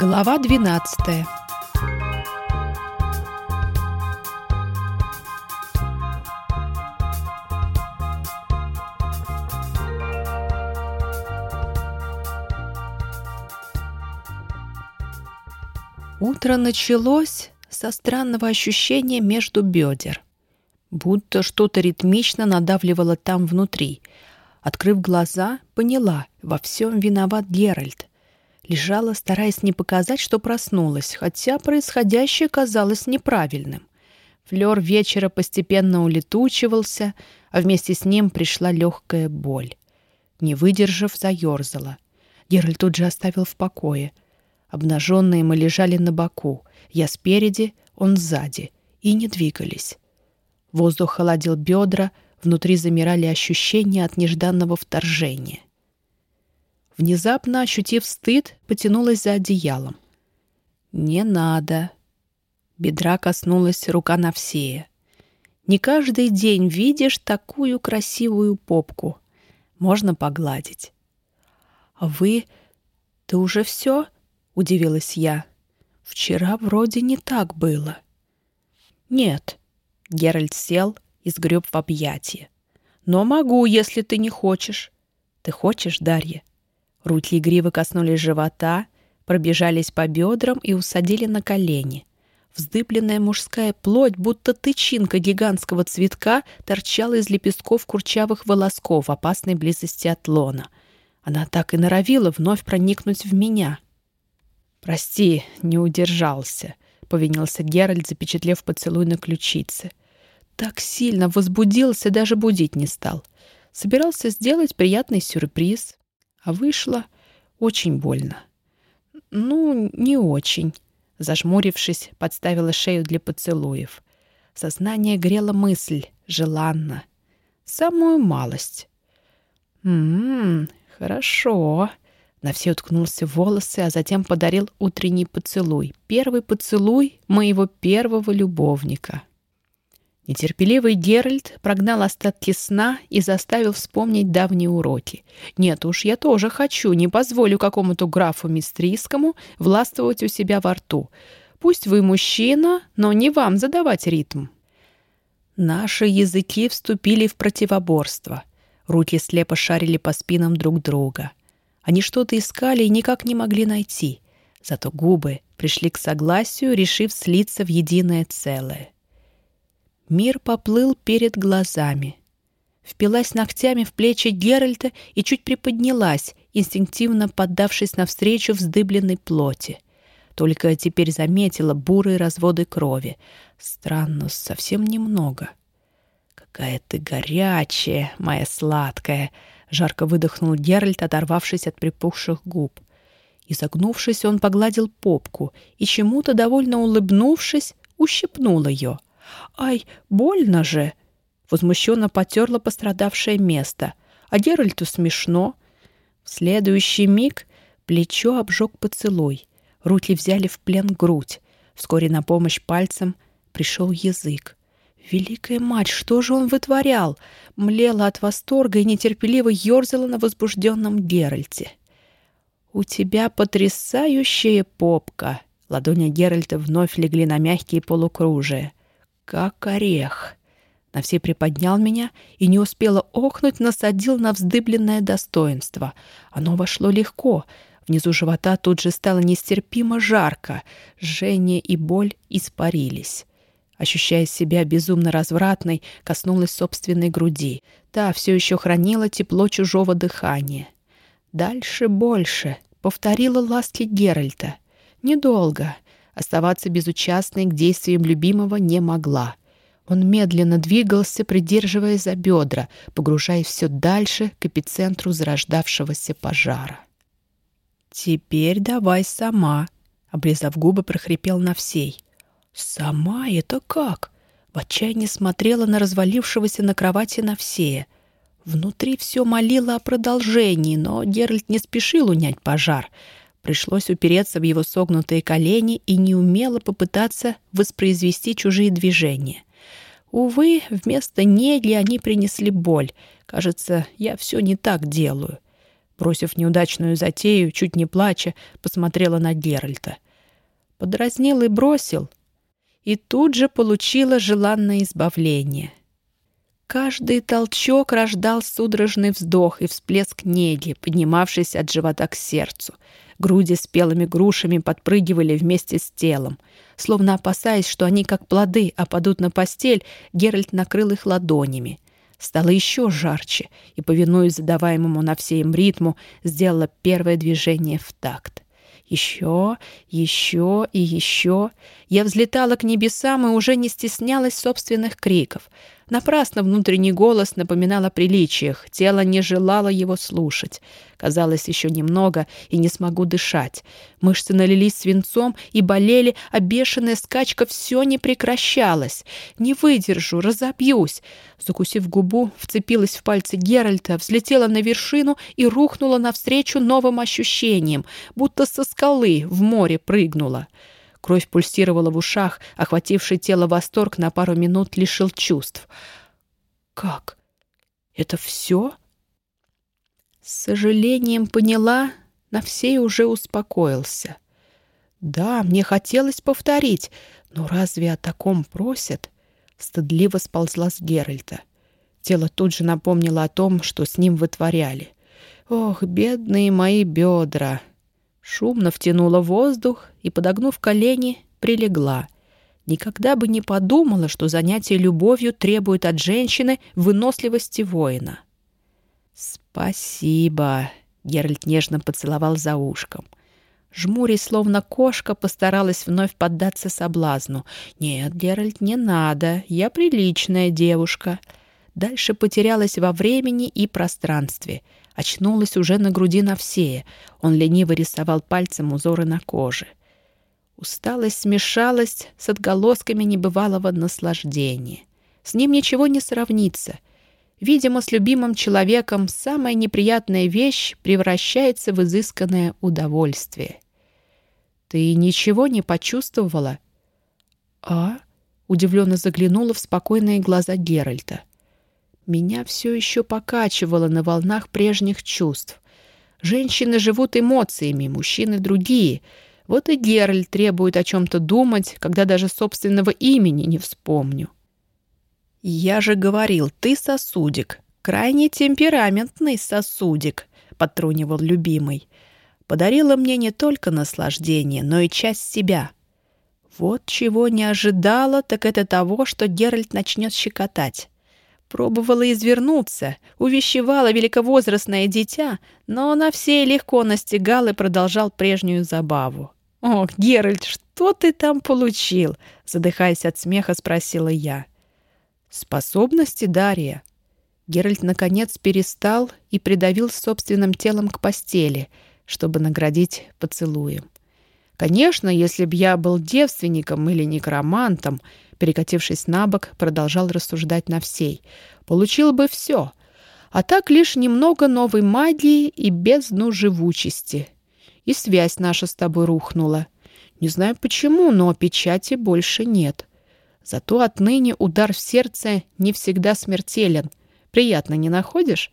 Глава 12 Утро началось со странного ощущения между бедер. Будто что-то ритмично надавливало там внутри. Открыв глаза, поняла, во всем виноват Геральт. Лежала, стараясь не показать, что проснулась, хотя происходящее казалось неправильным. Флёр вечера постепенно улетучивался, а вместе с ним пришла легкая боль. Не выдержав, заерзала. Геральт тут же оставил в покое. Обнаженные мы лежали на боку. Я спереди, он сзади. И не двигались. Воздух холодил бедра, внутри замирали ощущения от нежданного вторжения. Внезапно, ощутив стыд, потянулась за одеялом. «Не надо!» Бедра коснулась рука Навсея. «Не каждый день видишь такую красивую попку. Можно погладить». «А вы... Ты уже все?» — удивилась я. «Вчера вроде не так было». «Нет». Геральт сел и сгреб в объятия. «Но могу, если ты не хочешь». «Ты хочешь, Дарья?» Руки игриво коснулись живота, пробежались по бедрам и усадили на колени. Вздыбленная мужская плоть, будто тычинка гигантского цветка, торчала из лепестков курчавых волосков в опасной близости от лона. Она так и норовила вновь проникнуть в меня. «Прости, не удержался», — повинился Геральт, запечатлев поцелуй на ключице. Так сильно возбудился, даже будить не стал. Собирался сделать приятный сюрприз, а вышло очень больно. Ну, не очень. Зажмурившись, подставила шею для поцелуев. Сознание грело мысль, желанно. Самую малость. «М-м, хорошо». На все уткнулся в волосы, а затем подарил утренний поцелуй. Первый поцелуй моего первого любовника. Нетерпеливый Геральт прогнал остатки сна и заставил вспомнить давние уроки. «Нет уж, я тоже хочу, не позволю какому-то графу Мистрийскому властвовать у себя во рту. Пусть вы мужчина, но не вам задавать ритм». Наши языки вступили в противоборство. Руки слепо шарили по спинам друг друга. Они что-то искали и никак не могли найти. Зато губы пришли к согласию, решив слиться в единое целое. Мир поплыл перед глазами. Впилась ногтями в плечи Геральта и чуть приподнялась, инстинктивно поддавшись навстречу вздыбленной плоти. Только теперь заметила бурые разводы крови. Странно, совсем немного. «Какая ты горячая, моя сладкая!» — жарко выдохнул Геральт, оторвавшись от припухших губ. Изогнувшись, он погладил попку и, чему-то довольно улыбнувшись, ущипнул ее — «Ай, больно же!» Возмущенно потерла пострадавшее место. А Геральту смешно. В следующий миг плечо обжег поцелуй. Руки взяли в плен грудь. Вскоре на помощь пальцем пришел язык. Великая мать, что же он вытворял? Млела от восторга и нетерпеливо ерзала на возбужденном Геральте. «У тебя потрясающая попка!» Ладони Геральта вновь легли на мягкие полукружия как орех. На все приподнял меня и не успела охнуть, насадил на вздыбленное достоинство. Оно вошло легко. Внизу живота тут же стало нестерпимо жарко. Жжение и боль испарились. Ощущая себя безумно развратной, коснулась собственной груди. Та все еще хранила тепло чужого дыхания. Дальше больше. Повторила ласки Геральта. Недолго. Оставаться безучастной к действиям любимого не могла. Он медленно двигался, придерживая за бедра, погружаясь все дальше к эпицентру зарождавшегося пожара. «Теперь давай сама», — облизав губы, прохрипел на всей. «Сама это как?» В отчаянии смотрела на развалившегося на кровати Навсея. Внутри все молило о продолжении, но Геральт не спешил унять пожар — Пришлось упереться в его согнутые колени и неумело попытаться воспроизвести чужие движения. Увы, вместо неги они принесли боль. Кажется, я все не так делаю. Бросив неудачную затею, чуть не плача, посмотрела на Геральта. Подразнил и бросил, и тут же получила желанное избавление. Каждый толчок рождал судорожный вздох и всплеск неги, поднимавшийся от живота к сердцу. Груди с спелыми грушами подпрыгивали вместе с телом. Словно опасаясь, что они, как плоды, опадут на постель, Геральт накрыл их ладонями. Стало еще жарче, и, повинуясь задаваемому на всем ритму, сделала первое движение в такт. Еще, еще и еще. Я взлетала к небесам и уже не стеснялась собственных криков. Напрасно внутренний голос напоминал о приличиях, тело не желало его слушать. Казалось, еще немного, и не смогу дышать. Мышцы налились свинцом и болели, а бешеная скачка все не прекращалась. Не выдержу, разобьюсь. Закусив губу, вцепилась в пальцы Геральта, взлетела на вершину и рухнула навстречу новым ощущениям, будто со скалы в море прыгнула. Кровь пульсировала в ушах, охвативший тело восторг на пару минут лишил чувств. «Как? Это все?» С сожалением поняла, на всей уже успокоился. «Да, мне хотелось повторить, но разве о таком просят?» Стыдливо сползла с Геральта. Тело тут же напомнило о том, что с ним вытворяли. «Ох, бедные мои бедра!» Шумно втянула воздух и, подогнув колени, прилегла. Никогда бы не подумала, что занятие любовью требует от женщины выносливости воина. «Спасибо», — Геральт нежно поцеловал за ушком. Жмурясь, словно кошка, постаралась вновь поддаться соблазну. «Нет, Геральт, не надо. Я приличная девушка». Дальше потерялась во времени и пространстве — Очнулась уже на груди Навсея. Он лениво рисовал пальцем узоры на коже. Усталость смешалась с отголосками небывалого наслаждения. С ним ничего не сравнится. Видимо, с любимым человеком самая неприятная вещь превращается в изысканное удовольствие. «Ты ничего не почувствовала?» «А?» — удивленно заглянула в спокойные глаза Геральта. Меня все еще покачивало на волнах прежних чувств. Женщины живут эмоциями, мужчины другие. Вот и Геральт требует о чем-то думать, когда даже собственного имени не вспомню. «Я же говорил, ты сосудик, крайне темпераментный сосудик», — подтрунивал любимый. «Подарила мне не только наслаждение, но и часть себя». Вот чего не ожидала, так это того, что Геральт начнет щекотать. Пробовала извернуться, увещевала великовозрастное дитя, но на все легко настигал и продолжал прежнюю забаву. «Ох, Геральт, что ты там получил?» Задыхаясь от смеха, спросила я. «Способности, Дарья». Геральт, наконец, перестал и придавил собственным телом к постели, чтобы наградить поцелуем. Конечно, если б я был девственником или некромантом, перекатившись на бок, продолжал рассуждать на всей. Получил бы все. А так лишь немного новой магии и бездну живучести. И связь наша с тобой рухнула. Не знаю почему, но печати больше нет. Зато отныне удар в сердце не всегда смертелен. Приятно не находишь?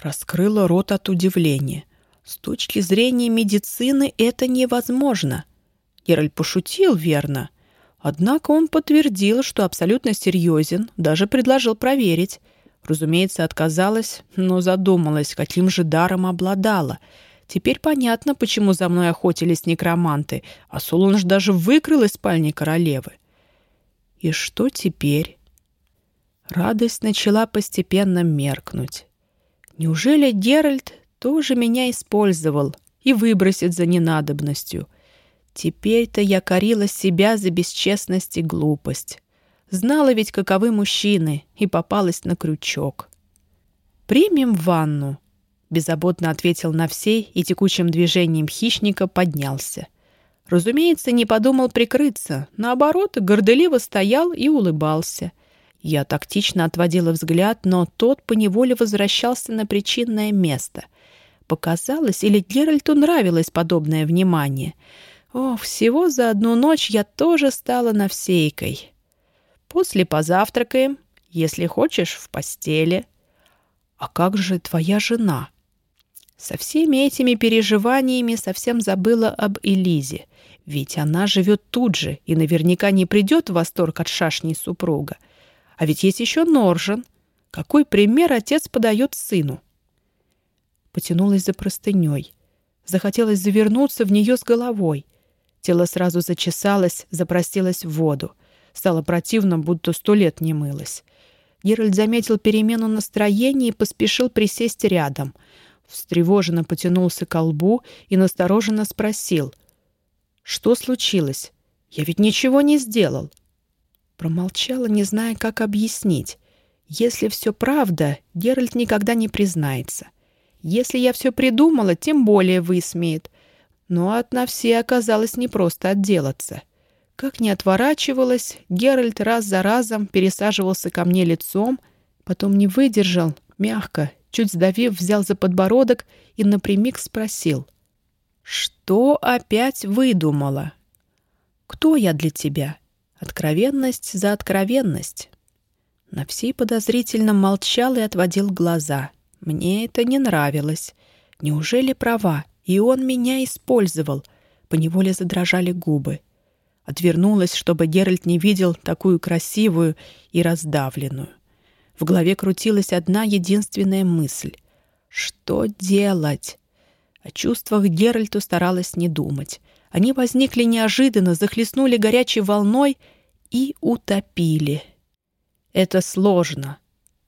Раскрыла рот от удивления. С точки зрения медицины это невозможно. Геральт пошутил, верно? Однако он подтвердил, что абсолютно серьезен, даже предложил проверить. Разумеется, отказалась, но задумалась, каким же даром обладала. Теперь понятно, почему за мной охотились некроманты, а Солунж даже выкрыл из спальни королевы. И что теперь? Радость начала постепенно меркнуть. Неужели Геральт тоже меня использовал и выбросит за ненадобностью? Теперь-то я корила себя за бесчестность и глупость. Знала ведь, каковы мужчины, и попалась на крючок. «Примем ванну», — беззаботно ответил на всей и текучим движением хищника поднялся. Разумеется, не подумал прикрыться. Наоборот, горделиво стоял и улыбался. Я тактично отводила взгляд, но тот поневоле возвращался на причинное место. Показалось, или Геральту нравилось подобное внимание — о, всего за одну ночь я тоже стала навсейкой. После позавтракаем, если хочешь, в постели. А как же твоя жена? Со всеми этими переживаниями совсем забыла об Элизе, ведь она живет тут же и наверняка не придет в восторг от шашни супруга. А ведь есть еще Норжен. Какой пример отец подает сыну? Потянулась за простыней. Захотелось завернуться в нее с головой. Тело сразу зачесалось, запростилось в воду. Стало противно, будто сто лет не мылось. Геральт заметил перемену настроения и поспешил присесть рядом. Встревоженно потянулся к лбу и настороженно спросил. «Что случилось? Я ведь ничего не сделал». Промолчала, не зная, как объяснить. Если все правда, Геральт никогда не признается. Если я все придумала, тем более высмеет. Но от Навсе оказалось непросто отделаться. Как ни отворачивалась, Геральт раз за разом пересаживался ко мне лицом, потом не выдержал, мягко, чуть сдавив, взял за подбородок и напрямик спросил. «Что опять выдумала? Кто я для тебя? Откровенность за откровенность». Навсей подозрительно молчал и отводил глаза. Мне это не нравилось. Неужели права? И он меня использовал. Поневоле задрожали губы. Отвернулась, чтобы Геральт не видел такую красивую и раздавленную. В голове крутилась одна единственная мысль. Что делать? О чувствах Геральту старалась не думать. Они возникли неожиданно, захлестнули горячей волной и утопили. Это сложно.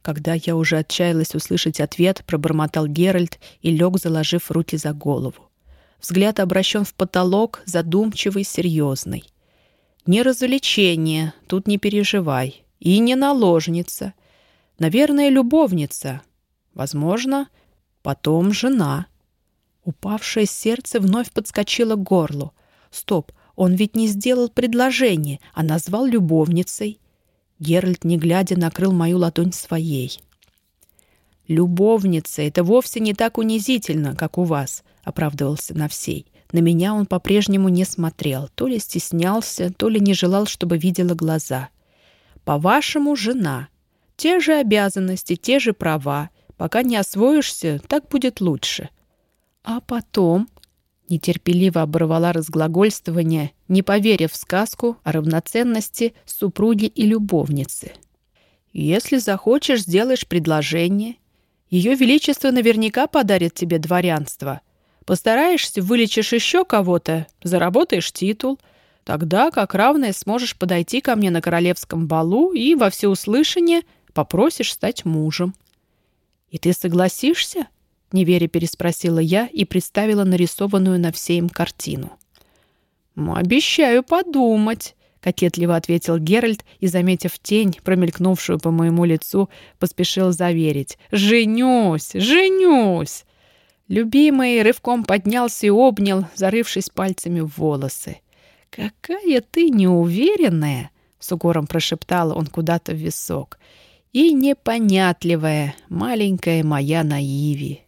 Когда я уже отчаялась услышать ответ, пробормотал Геральт и лег, заложив руки за голову. Взгляд обращен в потолок, задумчивый, серьезный. Не развлечение, тут не переживай. И не наложница. Наверное, любовница. Возможно, потом жена. Упавшее сердце вновь подскочило к горлу. Стоп, он ведь не сделал предложение, а назвал любовницей. Геральт, не глядя, накрыл мою ладонь своей. «Любовница — это вовсе не так унизительно, как у вас», — оправдывался на всей. На меня он по-прежнему не смотрел, то ли стеснялся, то ли не желал, чтобы видела глаза. «По-вашему, жена. Те же обязанности, те же права. Пока не освоишься, так будет лучше». «А потом?» Нетерпеливо оборвала разглагольствование, не поверив в сказку о равноценности супруги и любовницы. «Если захочешь, сделаешь предложение. Ее Величество наверняка подарит тебе дворянство. Постараешься, вылечишь еще кого-то, заработаешь титул. Тогда, как равное, сможешь подойти ко мне на королевском балу и во всеуслышание попросишь стать мужем. И ты согласишься?» Неверя переспросила я и представила нарисованную на всем картину. «Обещаю подумать», — кокетливо ответил Геральт и, заметив тень, промелькнувшую по моему лицу, поспешил заверить. «Женюсь! Женюсь!» Любимый рывком поднялся и обнял, зарывшись пальцами в волосы. «Какая ты неуверенная!» — с укором прошептал он куда-то в висок. «И непонятливая, маленькая моя наиви!»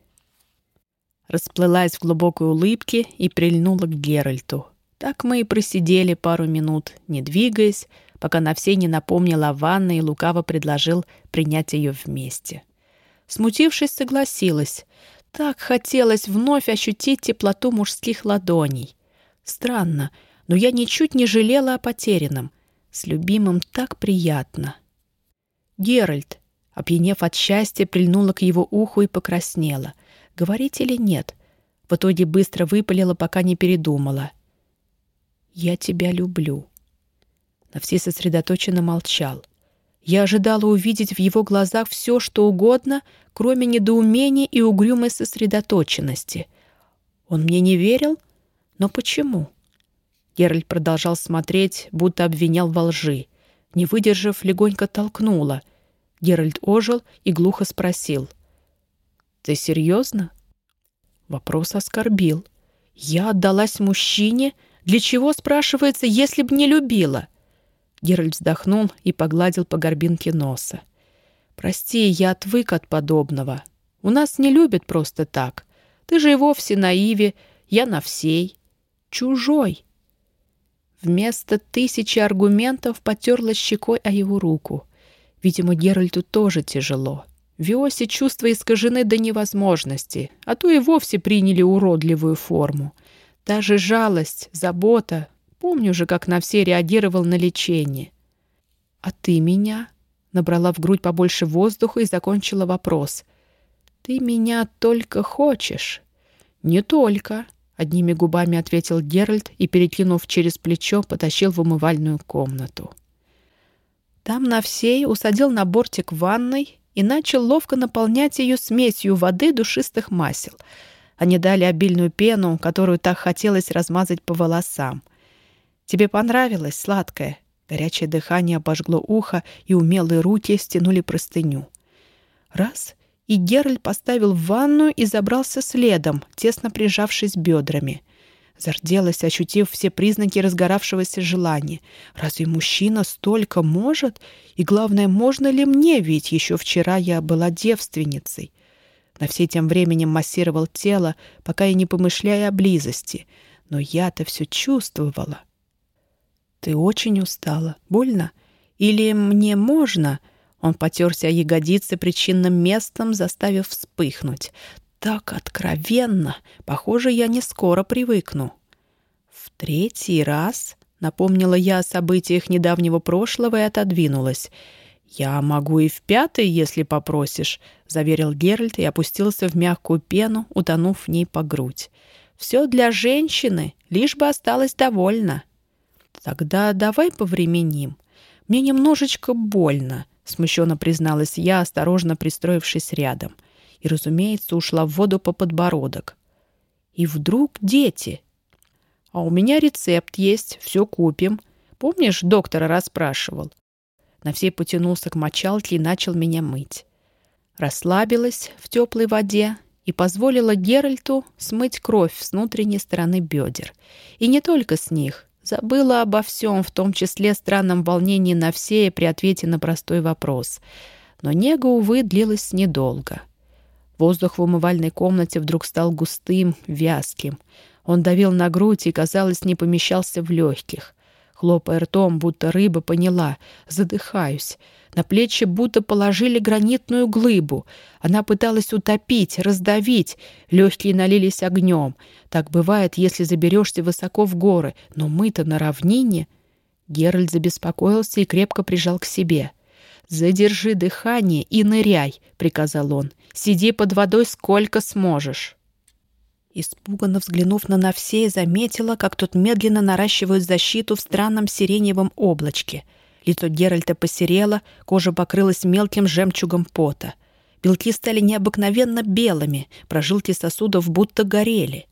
Расплылась в глубокой улыбке и прильнула к Геральту. Так мы и просидели пару минут, не двигаясь, пока на все не напомнил о ванной и лукаво предложил принять ее вместе. Смутившись, согласилась. Так хотелось вновь ощутить теплоту мужских ладоней. Странно, но я ничуть не жалела о потерянном. С любимым так приятно. Геральт, опьянев от счастья, прильнула к его уху и покраснела — говорить или нет. В итоге быстро выпалила, пока не передумала. «Я тебя люблю». На все сосредоточенно молчал. Я ожидала увидеть в его глазах все, что угодно, кроме недоумения и угрюмой сосредоточенности. Он мне не верил? Но почему? Геральт продолжал смотреть, будто обвинял во лжи. Не выдержав, легонько толкнула. Геральт ожил и глухо спросил — «Ты серьезно?» Вопрос оскорбил. «Я отдалась мужчине? Для чего, спрашивается, если б не любила?» Геральт вздохнул и погладил по горбинке носа. «Прости, я отвык от подобного. У нас не любят просто так. Ты же и вовсе наиве, я на всей. Чужой». Вместо тысячи аргументов потерла щекой о его руку. Видимо, Геральту тоже тяжело. Виосе чувства искажены до невозможности, а то и вовсе приняли уродливую форму. Та же жалость, забота. Помню же, как на все реагировал на лечение. «А ты меня?» Набрала в грудь побольше воздуха и закончила вопрос. «Ты меня только хочешь?» «Не только», — одними губами ответил Геральт и, перекинув через плечо, потащил в умывальную комнату. Там Навсей усадил на бортик ванной и начал ловко наполнять ее смесью воды душистых масел. Они дали обильную пену, которую так хотелось размазать по волосам. «Тебе понравилось, сладкое?» Горячее дыхание обожгло ухо, и умелые руки стянули простыню. Раз — и Геральт поставил в ванную и забрался следом, тесно прижавшись бедрами. Зарделась, ощутив все признаки разгоравшегося желания. Разве мужчина столько может? И главное, можно ли мне, ведь еще вчера я была девственницей. На все тем временем массировал тело, пока я не помышляя о близости. Но я-то все чувствовала. «Ты очень устала. Больно? Или мне можно?» Он потерся о ягодицы причинным местом, заставив вспыхнуть. Так откровенно! Похоже, я не скоро привыкну. В третий раз напомнила я о событиях недавнего прошлого и отодвинулась. «Я могу и в пятый, если попросишь», — заверил Геральт и опустился в мягкую пену, утонув в ней по грудь. «Все для женщины, лишь бы осталась довольна». «Тогда давай повременим. Мне немножечко больно смущенно призналась я, осторожно пристроившись рядом. И, разумеется, ушла в воду по подбородок. И вдруг дети. А у меня рецепт есть, все купим. Помнишь, доктора расспрашивал? На всей потянулся к мочалке и начал меня мыть. Расслабилась в теплой воде и позволила Геральту смыть кровь с внутренней стороны бедер. И не только с них. Забыла обо всем, в том числе странном волнении на все при ответе на простой вопрос. Но нега, увы, длилась недолго. Воздух в умывальной комнате вдруг стал густым, вязким. Он давил на грудь и, казалось, не помещался в легких. Хлопая ртом, будто рыба поняла. Задыхаюсь. На плечи будто положили гранитную глыбу. Она пыталась утопить, раздавить. Легкие налились огнем. Так бывает, если заберешься высоко в горы. Но мы-то на равнине. Геральт забеспокоился и крепко прижал к себе. «Задержи дыхание и ныряй», — приказал он. «Сиди под водой сколько сможешь». Испуганно взглянув на Навсея, заметила, как тот медленно наращивает защиту в странном сиреневом облачке — Лицо Геральта посерело, кожа покрылась мелким жемчугом пота. Белки стали необыкновенно белыми, прожилки сосудов будто горели.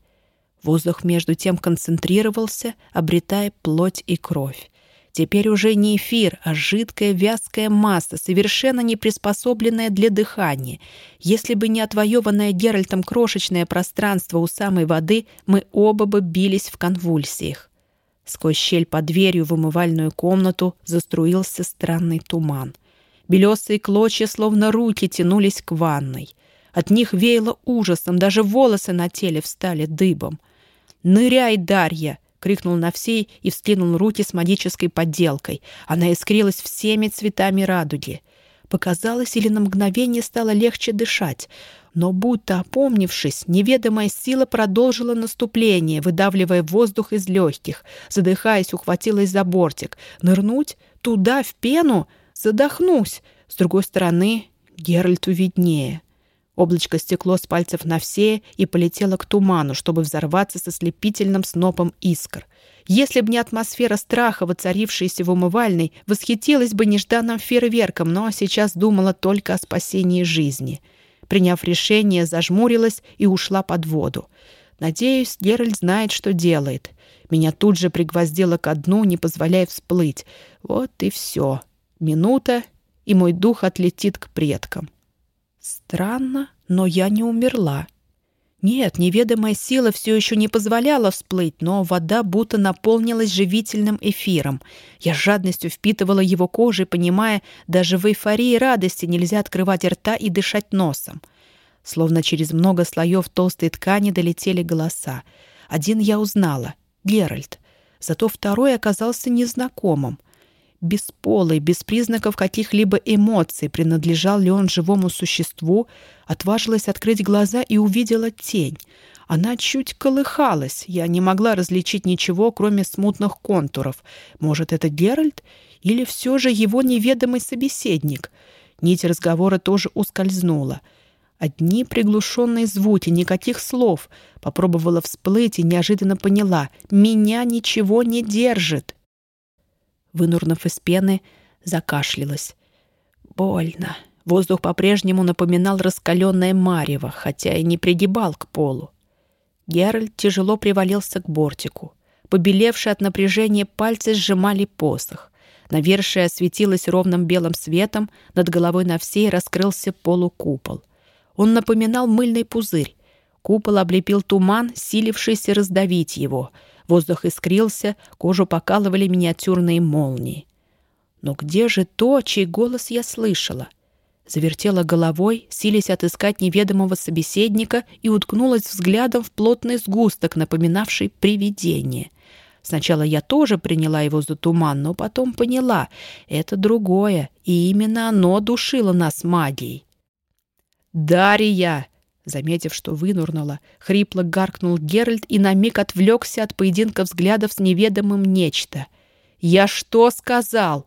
Воздух между тем концентрировался, обретая плоть и кровь. Теперь уже не эфир, а жидкая вязкая масса, совершенно не приспособленная для дыхания. Если бы не отвоеванное Геральтом крошечное пространство у самой воды, мы оба бы бились в конвульсиях. Сквозь щель под дверью в умывальную комнату заструился странный туман. Белесые клочья, словно руки, тянулись к ванной. От них веяло ужасом, даже волосы на теле встали дыбом. «Ныряй, Дарья!» — крикнул на всей и вскинул руки с магической подделкой. Она искрилась всеми цветами радуги. Показалось, или на мгновение стало легче дышать. Но будто опомнившись, неведомая сила продолжила наступление, выдавливая воздух из легких. Задыхаясь, ухватилась за бортик. Нырнуть? Туда, в пену? Задохнусь. С другой стороны, Геральту виднее. Облачко стекло с пальцев на все и полетело к туману, чтобы взорваться со слепительным снопом искр. Если б не атмосфера страха, воцарившаяся в умывальной, восхитилась бы нежданным фейерверком, но сейчас думала только о спасении жизни — Приняв решение, зажмурилась и ушла под воду. Надеюсь, Геральт знает, что делает. Меня тут же пригвоздило ко дну, не позволяя всплыть. Вот и все. Минута, и мой дух отлетит к предкам. Странно, но я не умерла. Нет, неведомая сила все еще не позволяла всплыть, но вода будто наполнилась живительным эфиром. Я с жадностью впитывала его кожей, понимая, даже в эйфории радости нельзя открывать рта и дышать носом. Словно через много слоев толстой ткани долетели голоса. Один я узнала — Геральт. Зато второй оказался незнакомым. Бесполый, без признаков каких-либо эмоций, принадлежал ли он живому существу, отважилась открыть глаза и увидела тень. Она чуть колыхалась, я не могла различить ничего, кроме смутных контуров. Может, это Геральт? Или все же его неведомый собеседник? Нить разговора тоже ускользнула. Одни приглушенные звуки, никаких слов. Попробовала всплыть и неожиданно поняла. Меня ничего не держит. Вынурнув из пены, закашлялась. Больно. Воздух по-прежнему напоминал раскаленное марево, хотя и не пригибал к полу. Геральт тяжело привалился к бортику. Побелевшие от напряжения пальцы сжимали посох. Навершие осветилось ровным белым светом, над головой на всей раскрылся полукупол. Он напоминал мыльный пузырь. Купол облепил туман, силившийся раздавить его — Воздух искрился, кожу покалывали миниатюрные молнии. Но где же то, чей голос я слышала? Завертела головой, силясь отыскать неведомого собеседника и уткнулась взглядом в плотный сгусток, напоминавший привидение. Сначала я тоже приняла его за туман, но потом поняла — это другое, и именно оно душило нас магией. «Дарья!» Заметив, что вынурнула, хрипло гаркнул Геральт и на миг отвлекся от поединка взглядов с неведомым нечто. «Я что сказал?»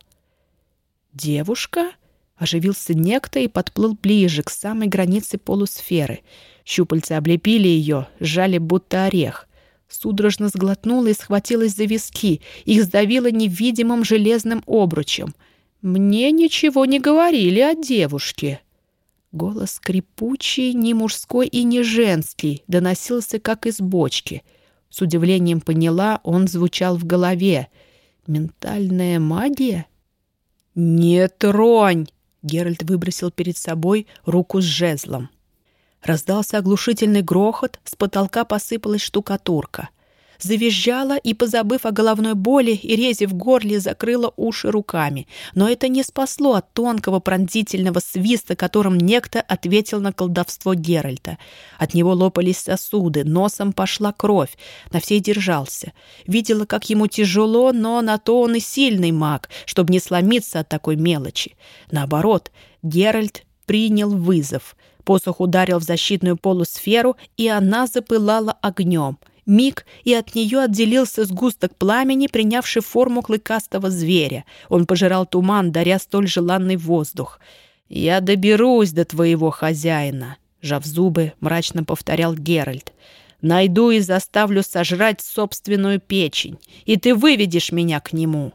«Девушка?» Оживился некто и подплыл ближе, к самой границе полусферы. Щупальца облепили ее, сжали будто орех. Судорожно сглотнула и схватилась за виски. Их сдавило невидимым железным обручем. «Мне ничего не говорили о девушке». Голос скрипучий, не мужской и не женский, доносился как из бочки. С удивлением поняла, он звучал в голове. «Ментальная магия?» «Не тронь!» — Геральт выбросил перед собой руку с жезлом. Раздался оглушительный грохот, с потолка посыпалась штукатурка — завизжала и, позабыв о головной боли и резе в горле, закрыла уши руками. Но это не спасло от тонкого пронзительного свиста, которым некто ответил на колдовство Геральта. От него лопались сосуды, носом пошла кровь. На всей держался. Видела, как ему тяжело, но на то он и сильный маг, чтобы не сломиться от такой мелочи. Наоборот, Геральт принял вызов. Посох ударил в защитную полусферу, и она запылала огнем — Миг, и от нее отделился сгусток пламени, принявший форму клыкастого зверя. Он пожирал туман, даря столь желанный воздух. «Я доберусь до твоего хозяина», — жав зубы, мрачно повторял Геральт. «Найду и заставлю сожрать собственную печень, и ты выведешь меня к нему».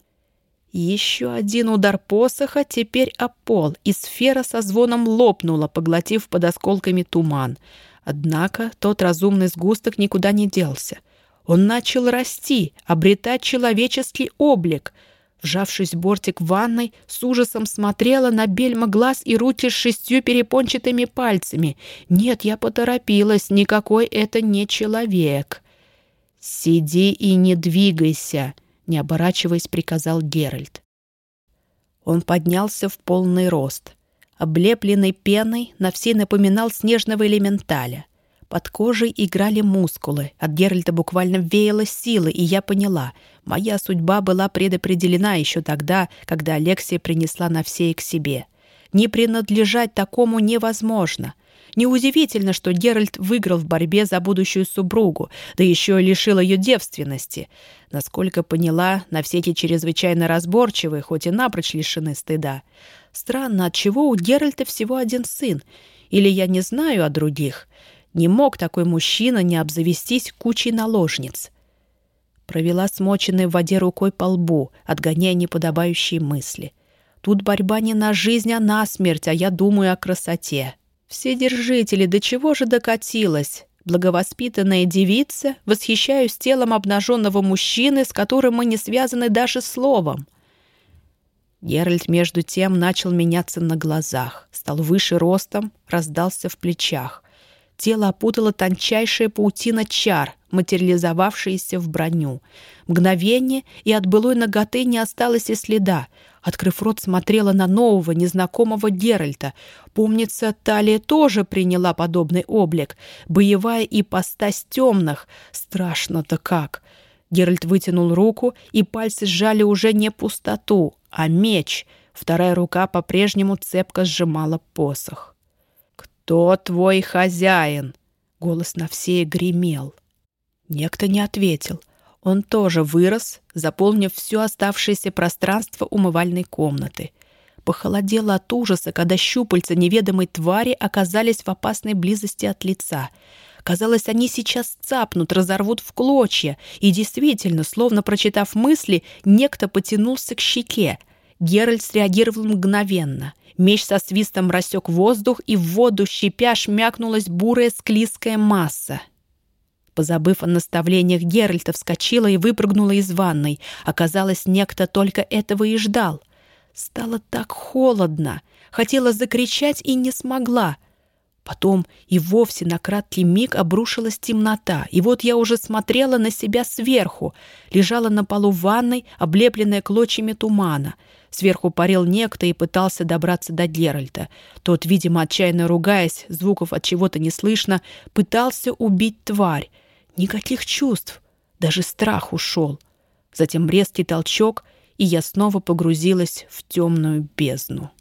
Еще один удар посоха, теперь о пол, и сфера со звоном лопнула, поглотив под осколками туман. Однако тот разумный сгусток никуда не делся. Он начал расти, обретать человеческий облик. Вжавшись в бортик ванной, с ужасом смотрела на бельма глаз и руки с шестью перепончатыми пальцами. Нет, я поторопилась, никакой это не человек. «Сиди и не двигайся», — не оборачиваясь, приказал Геральт. Он поднялся в полный рост. Облепленный пеной, на все напоминал снежного элементаля. Под кожей играли мускулы, от Геральта буквально веяло силы, и я поняла, моя судьба была предопределена еще тогда, когда Алексия принесла на все к себе. Не принадлежать такому невозможно. Неудивительно, что Геральт выиграл в борьбе за будущую супругу, да еще и лишил ее девственности. Насколько поняла, на эти чрезвычайно разборчивые, хоть и напрочь лишены стыда. Странно, отчего у Геральта всего один сын? Или я не знаю о других? Не мог такой мужчина не обзавестись кучей наложниц. Провела смоченной в воде рукой по лбу, отгоняя неподобающие мысли. Тут борьба не на жизнь, а на смерть, а я думаю о красоте. Все держители, до чего же докатилась? Благовоспитанная девица, восхищаюсь телом обнаженного мужчины, с которым мы не связаны даже словом. Геральт, между тем, начал меняться на глазах, стал выше ростом, раздался в плечах. Тело опутала тончайшая паутина чар, материализовавшаяся в броню. Мгновение, и от былой ноготы не осталось и следа. Открыв рот, смотрела на нового, незнакомого Геральта. Помнится, Талия тоже приняла подобный облик. Боевая ипостась темных. Страшно-то как! Геральт вытянул руку, и пальцы сжали уже не пустоту, а меч. Вторая рука по-прежнему цепко сжимала посох. «Кто твой хозяин?» Голос на все гремел. Некто не ответил. Он тоже вырос, заполнив все оставшееся пространство умывальной комнаты. Похолодело от ужаса, когда щупальца неведомой твари оказались в опасной близости от лица — Казалось, они сейчас цапнут, разорвут в клочья. И действительно, словно прочитав мысли, некто потянулся к щеке. Геральт среагировал мгновенно. Меч со свистом рассек воздух, и в воду щепя шмякнулась бурая склизкая масса. Позабыв о наставлениях, Геральта вскочила и выпрыгнула из ванной. Оказалось, некто только этого и ждал. Стало так холодно. Хотела закричать и не смогла. Потом и вовсе на краткий миг обрушилась темнота, и вот я уже смотрела на себя сверху, лежала на полу ванной, облепленная клочьями тумана. Сверху парил некто и пытался добраться до Геральта. Тот, видимо, отчаянно ругаясь, звуков от чего-то не слышно, пытался убить тварь. Никаких чувств, даже страх ушел. Затем резкий толчок, и я снова погрузилась в темную бездну.